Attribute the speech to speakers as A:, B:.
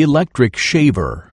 A: Electric shaver.